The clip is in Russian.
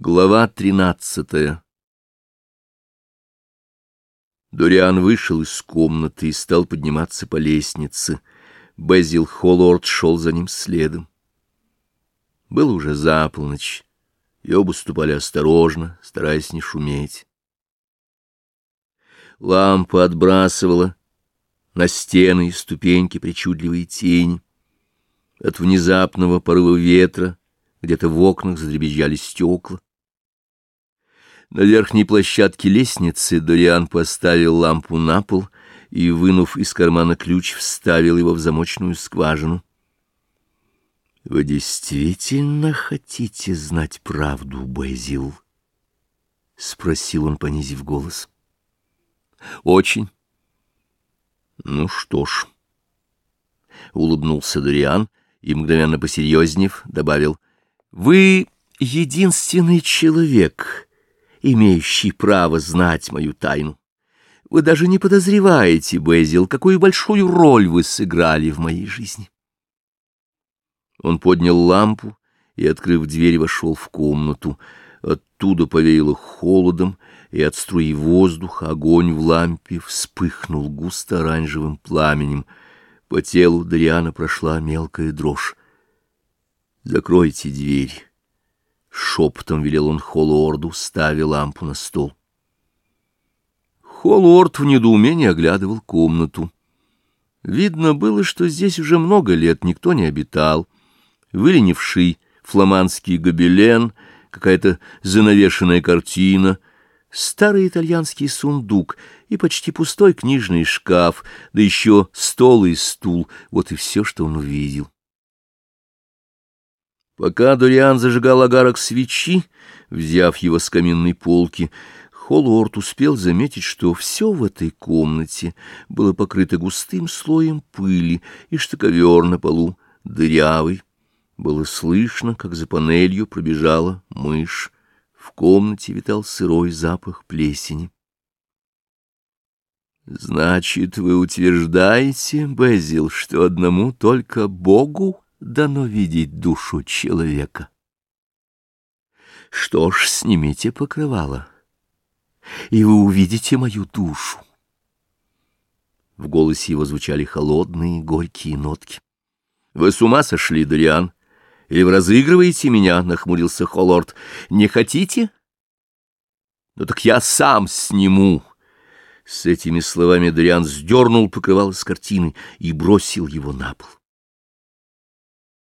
Глава тринадцатая Дориан вышел из комнаты и стал подниматься по лестнице. Безил Холлорд шел за ним следом. Было уже за полночь, и оба ступали осторожно, стараясь не шуметь. Лампа отбрасывала на стены и ступеньки причудливые тени. От внезапного порыва ветра где-то в окнах задребезжали стекла. На верхней площадке лестницы Дориан поставил лампу на пол и, вынув из кармана ключ, вставил его в замочную скважину. — Вы действительно хотите знать правду, Безил? — спросил он, понизив голос. — Очень. — Ну что ж, — улыбнулся Дориан и, мгновенно посерьезнев, добавил, — вы единственный человек имеющий право знать мою тайну. Вы даже не подозреваете, Безил, какую большую роль вы сыграли в моей жизни. Он поднял лампу и, открыв дверь, вошел в комнату. Оттуда повеяло холодом, и от струи воздуха огонь в лампе вспыхнул густо оранжевым пламенем. По телу Дариана прошла мелкая дрожь. «Закройте дверь». Шепотом велел он Холлорду, ставя лампу на стол. Холлорд в недоумении оглядывал комнату. Видно было, что здесь уже много лет никто не обитал. Выленивший фламандский гобелен, какая-то занавешенная картина, старый итальянский сундук и почти пустой книжный шкаф, да еще стол и стул — вот и все, что он увидел. Пока Дориан зажигал огарок свечи, взяв его с каминной полки, Холлорд успел заметить, что все в этой комнате было покрыто густым слоем пыли, и что ковер на полу дырявый. Было слышно, как за панелью пробежала мышь. В комнате витал сырой запах плесени. «Значит, вы утверждаете, Безил, что одному только Богу дано видеть душу человека. Что ж, снимите покрывало, и вы увидите мою душу. В голосе его звучали холодные, горькие нотки. — Вы с ума сошли, Дориан? Или вы разыгрываете меня? — нахмурился Холлорд. — Не хотите? — Ну так я сам сниму. С этими словами Дориан сдернул покрывало с картины и бросил его на пол.